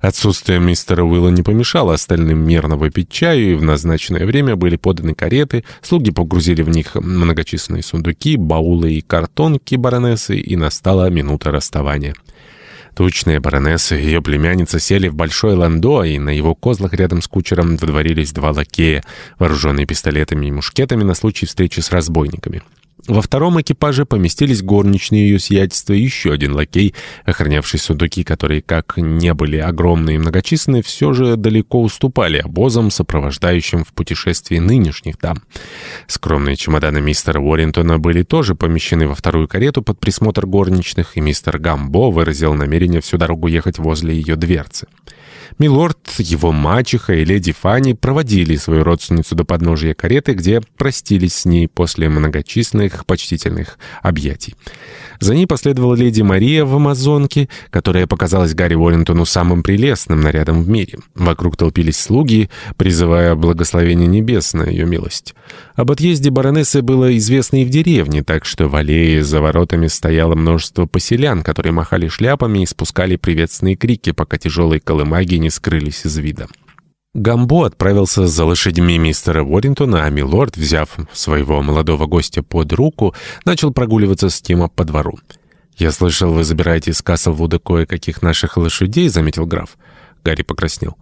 Отсутствие мистера Уилла не помешало остальным мерно выпить чаю, и в назначенное время были поданы кареты, слуги погрузили в них многочисленные сундуки, баулы и картонки баронессы, и настала минута расставания. Тучная баронесса и ее племянница сели в большой ландо, и на его козлах рядом с кучером вдворились два лакея, вооруженные пистолетами и мушкетами на случай встречи с разбойниками. Во втором экипаже поместились горничные ее сиятельства и еще один лакей, охранявший сундуки, которые, как не были огромные и многочисленные, все же далеко уступали обозам, сопровождающим в путешествии нынешних дам. Скромные чемоданы мистера Уоррентона были тоже помещены во вторую карету под присмотр горничных, и мистер Гамбо выразил намерение всю дорогу ехать возле ее дверцы. Милорд, его мачеха и леди Фанни проводили свою родственницу до подножия кареты, где простились с ней после многочисленных почтительных объятий. За ней последовала леди Мария в «Амазонке», которая показалась Гарри Уоррентону самым прелестным нарядом в мире. Вокруг толпились слуги, призывая благословение небес на ее милость. Об отъезде баронессы было известно и в деревне, так что в аллее за воротами стояло множество поселян, которые махали шляпами и спускали приветственные крики, пока тяжелые колымаги не скрылись из вида. Гамбо отправился за лошадьми мистера Уоррентона, а милорд, взяв своего молодого гостя под руку, начал прогуливаться с Тима по двору. «Я слышал, вы забираете из Каслвуда кое-каких наших лошадей», — заметил граф. Гарри покраснел.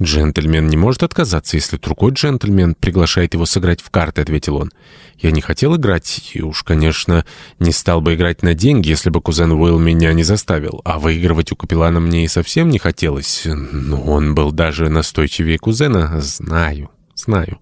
«Джентльмен не может отказаться, если другой джентльмен приглашает его сыграть в карты», — ответил он. «Я не хотел играть, и уж, конечно, не стал бы играть на деньги, если бы кузен Уилл меня не заставил. А выигрывать у капеллана мне и совсем не хотелось. Но он был даже настойчивее кузена. Знаю, знаю.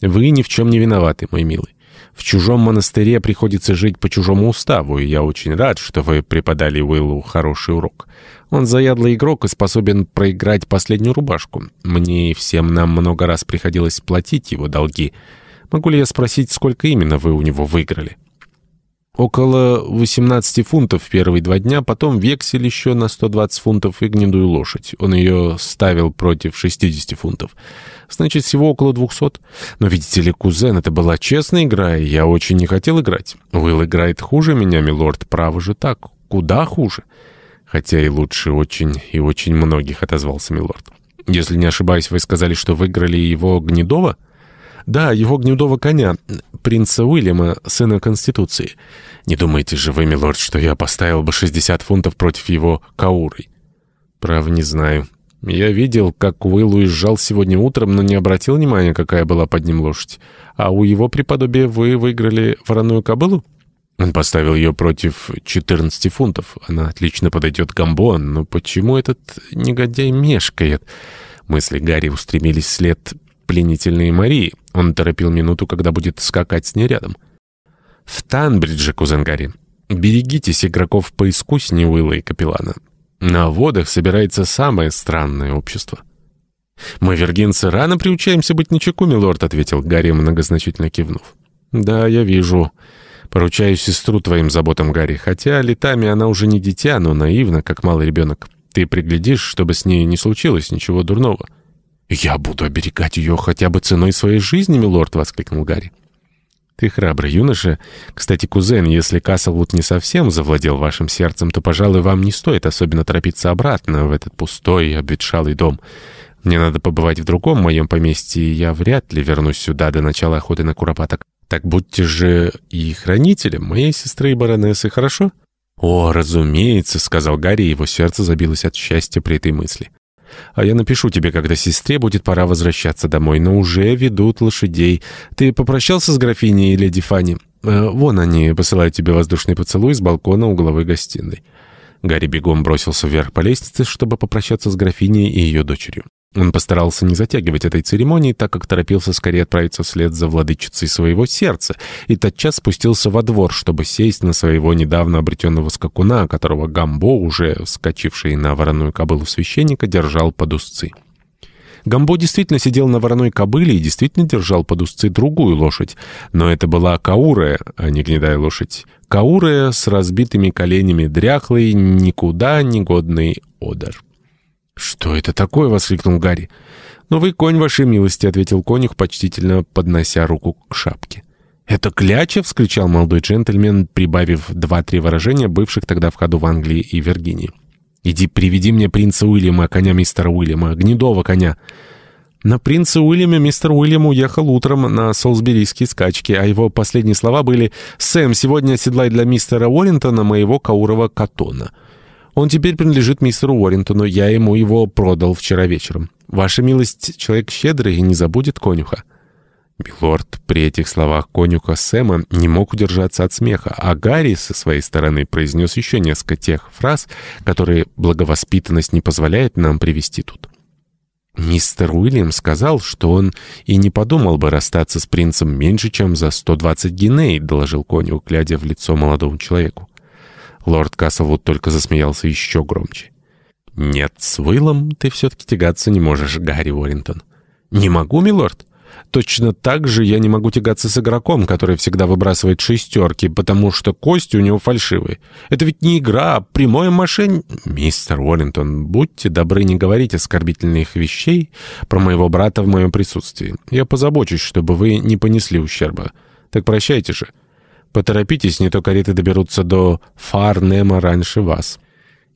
Вы ни в чем не виноваты, мой милый. В чужом монастыре приходится жить по чужому уставу, и я очень рад, что вы преподали Уиллу хороший урок. Он заядлый игрок и способен проиграть последнюю рубашку. Мне и всем нам много раз приходилось платить его долги. Могу ли я спросить, сколько именно вы у него выиграли?» Около 18 фунтов первые два дня, потом вексель еще на 120 фунтов и гнедую лошадь. Он ее ставил против 60 фунтов. Значит, всего около 200. Но, видите ли, кузен, это была честная игра, и я очень не хотел играть. Уилл играет хуже меня, милорд, право же так. Куда хуже? Хотя и лучше очень и очень многих, отозвался милорд. Если не ошибаюсь, вы сказали, что выиграли его Гнедова? Да, его гнедого коня, принца Уильяма, сына Конституции. Не думаете же вы, милорд, что я поставил бы 60 фунтов против его Кауры? Прав не знаю. Я видел, как Уилл уезжал сегодня утром, но не обратил внимания, какая была под ним лошадь. А у его преподобия вы выиграли вороную кобылу? Он поставил ее против 14 фунтов. Она отлично подойдет Гамбо, но почему этот негодяй мешкает? Мысли Гарри устремились вслед пленительной Марии. Он торопил минуту, когда будет скакать с ней рядом. «В Танбридже, кузен Гарри, берегитесь игроков поискуснее Уилла и Капеллана. На водах собирается самое странное общество». «Мы, вергинцы, рано приучаемся быть начеку, милорд», — ответил Гарри, многозначительно кивнув. «Да, я вижу. Поручаю сестру твоим заботам, Гарри, хотя летами она уже не дитя, но наивна, как малый ребенок. Ты приглядишь, чтобы с ней не случилось ничего дурного». «Я буду оберегать ее хотя бы ценой своей жизни, милорд!» — воскликнул Гарри. «Ты храбрый юноша. Кстати, кузен, если Каслвуд не совсем завладел вашим сердцем, то, пожалуй, вам не стоит особенно торопиться обратно в этот пустой, обветшалый дом. Мне надо побывать в другом моем поместье, и я вряд ли вернусь сюда до начала охоты на куропаток. Так будьте же и хранителем моей сестры и баронессы, хорошо?» «О, разумеется», — сказал Гарри, и его сердце забилось от счастья при этой мысли. А я напишу тебе, когда сестре будет пора возвращаться домой, но уже ведут лошадей. Ты попрощался с графиней и леди Фанни? Э, вон они посылают тебе воздушный поцелуй с балкона угловой гостиной». Гарри бегом бросился вверх по лестнице, чтобы попрощаться с графиней и ее дочерью. Он постарался не затягивать этой церемонии, так как торопился скорее отправиться вслед за владычицей своего сердца, и тотчас спустился во двор, чтобы сесть на своего недавно обретенного скакуна, которого Гамбо, уже вскочивший на вороную кобылу священника, держал под узцы. Гамбо действительно сидел на вороной кобыле и действительно держал под узцы другую лошадь, но это была каурая, а не гнедая лошадь. Каурая с разбитыми коленями, дряхлый, никуда не годный одер. «Что это такое?» — воскликнул Гарри. «Новый конь, вашей милости», — ответил конюх, почтительно поднося руку к шапке. «Это кляча!» — вскричал молодой джентльмен, прибавив два-три выражения, бывших тогда в ходу в Англии и Виргинии. Иди приведи мне принца Уильяма, коня мистера Уильяма, гнедого коня». На принца Уильяме мистер Уильям уехал утром на солсберийские скачки, а его последние слова были «Сэм, сегодня оседлай для мистера Уоррентона моего каурова катона». Он теперь принадлежит мистеру Уоррентону, я ему его продал вчера вечером. Ваша милость, человек щедрый и не забудет конюха». Милорд при этих словах конюха Сэма не мог удержаться от смеха, а Гарри со своей стороны произнес еще несколько тех фраз, которые благовоспитанность не позволяет нам привести тут. Мистер Уильям сказал, что он и не подумал бы расстаться с принцем меньше, чем за 120 гиней, доложил конюх, глядя в лицо молодому человеку. Лорд Каслвуд только засмеялся еще громче. «Нет, с Уиллом ты все-таки тягаться не можешь, Гарри Уоррингтон». «Не могу, милорд?» Точно так же я не могу тягаться с игроком, который всегда выбрасывает шестерки, потому что кости у него фальшивые. Это ведь не игра, а прямое мошенничество. Мистер Уоррингтон, будьте добры не говорить оскорбительных вещей про моего брата в моем присутствии. Я позабочусь, чтобы вы не понесли ущерба. Так прощайте же. Поторопитесь, не то кареты доберутся до Фарнема раньше вас».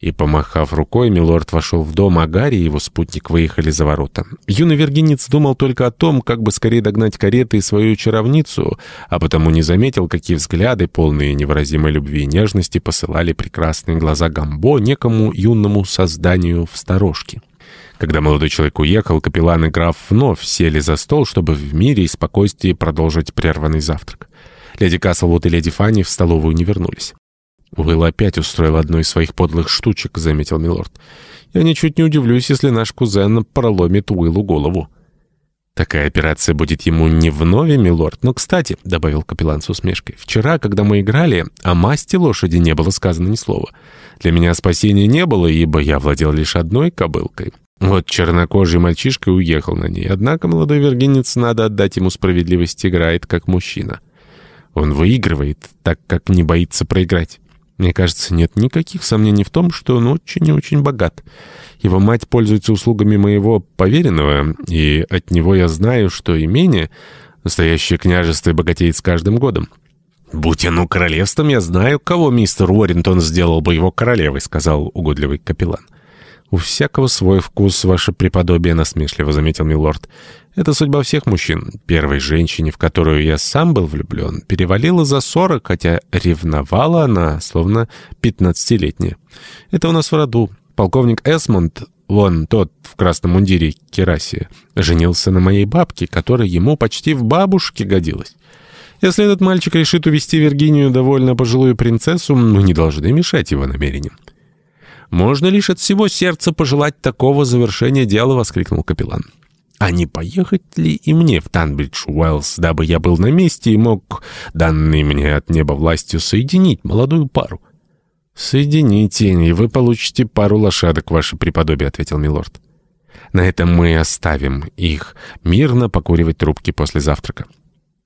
И, помахав рукой, милорд вошел в дом, а Гарри и его спутник выехали за ворота. Юный вергинец думал только о том, как бы скорее догнать кареты и свою чаровницу, а потому не заметил, какие взгляды, полные невыразимой любви и нежности, посылали прекрасные глаза Гамбо некому юному созданию в сторожке. Когда молодой человек уехал, капеллан и граф вновь сели за стол, чтобы в мире и спокойствии продолжить прерванный завтрак. Леди Каслвуд и леди Фанни в столовую не вернулись. «Уилл опять устроил одну из своих подлых штучек», — заметил милорд. «Я ничуть не удивлюсь, если наш кузен проломит Уиллу голову». «Такая операция будет ему не вновь, милорд. Но, кстати», — добавил капеллан с усмешкой, «вчера, когда мы играли, о масти лошади не было сказано ни слова. Для меня спасения не было, ибо я владел лишь одной кобылкой. Вот чернокожий мальчишка уехал на ней. Однако молодой вергинец, надо отдать ему справедливость, играет как мужчина. Он выигрывает, так как не боится проиграть». Мне кажется, нет никаких сомнений в том, что он очень и очень богат. Его мать пользуется услугами моего поверенного, и от него я знаю, что имение, настоящее княжество, богатеет с каждым годом. «Будь оно королевством, я знаю, кого мистер Уоррингтон сделал бы его королевой», — сказал угодливый капеллан. «У всякого свой вкус, ваше преподобие», — насмешливо заметил милорд. «Это судьба всех мужчин. Первой женщине, в которую я сам был влюблен, перевалила за сорок, хотя ревновала она, словно пятнадцатилетняя. Это у нас в роду. Полковник Эсмонд, вон тот в красном мундире Кераси, женился на моей бабке, которая ему почти в бабушке годилась». Если этот мальчик решит увести Виргинию довольно пожилую принцессу, мы не должны мешать его намерениям. «Можно лишь от всего сердца пожелать такого завершения дела», — воскликнул капеллан. «А не поехать ли и мне в Танбридж, Уэллс, дабы я был на месте и мог, данный мне от неба властью, соединить молодую пару?» «Соедините, и вы получите пару лошадок, ваше преподобие», — ответил милорд. «На этом мы оставим их мирно покуривать трубки после завтрака».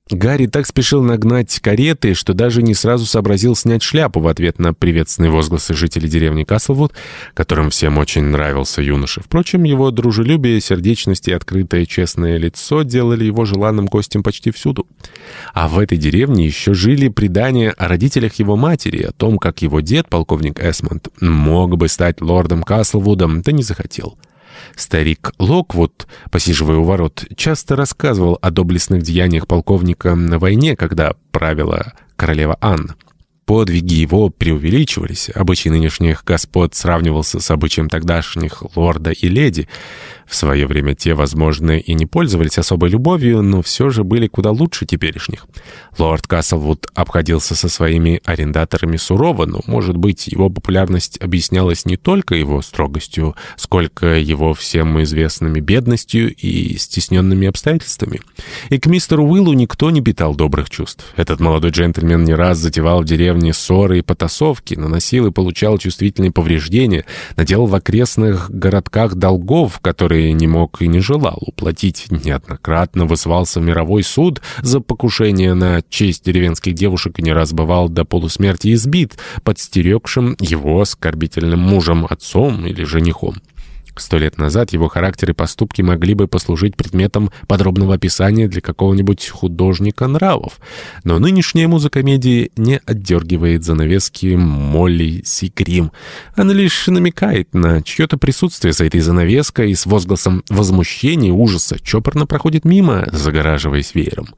Гарри так спешил нагнать кареты, что даже не сразу сообразил снять шляпу в ответ на приветственные возгласы жителей деревни Каслвуд, которым всем очень нравился юноша. Впрочем, его дружелюбие, сердечность и открытое честное лицо делали его желанным гостем почти всюду. А в этой деревне еще жили предания о родителях его матери, о том, как его дед, полковник Эсмонд, мог бы стать лордом Каслвудом, да не захотел. Старик Локвуд, посиживая у ворот, часто рассказывал о доблестных деяниях полковника на войне, когда правила королева Анна. Подвиги его преувеличивались, обычай нынешних господ сравнивался с обычаем тогдашних лорда и леди. В свое время те, возможно, и не пользовались особой любовью, но все же были куда лучше теперешних. Лорд Каслвуд обходился со своими арендаторами сурово, но, может быть, его популярность объяснялась не только его строгостью, сколько его всем известными бедностью и стесненными обстоятельствами. И к мистеру Уиллу никто не питал добрых чувств. Этот молодой джентльмен не раз затевал в деревне ссоры и потасовки, наносил и получал чувствительные повреждения, наделал в окрестных городках долгов, которые не мог и не желал уплатить, неоднократно высывался в мировой суд за покушение на честь деревенских девушек и не раз бывал до полусмерти избит, подстерегшим его оскорбительным мужем, отцом или женихом. Сто лет назад его характер и поступки могли бы послужить предметом подробного описания для какого-нибудь художника нравов. Но нынешняя музыкомедия не отдергивает занавески Молли Сикрим. Она лишь намекает на чье-то присутствие за этой занавеской и с возгласом возмущения и ужаса чопорно проходит мимо, загораживаясь веером.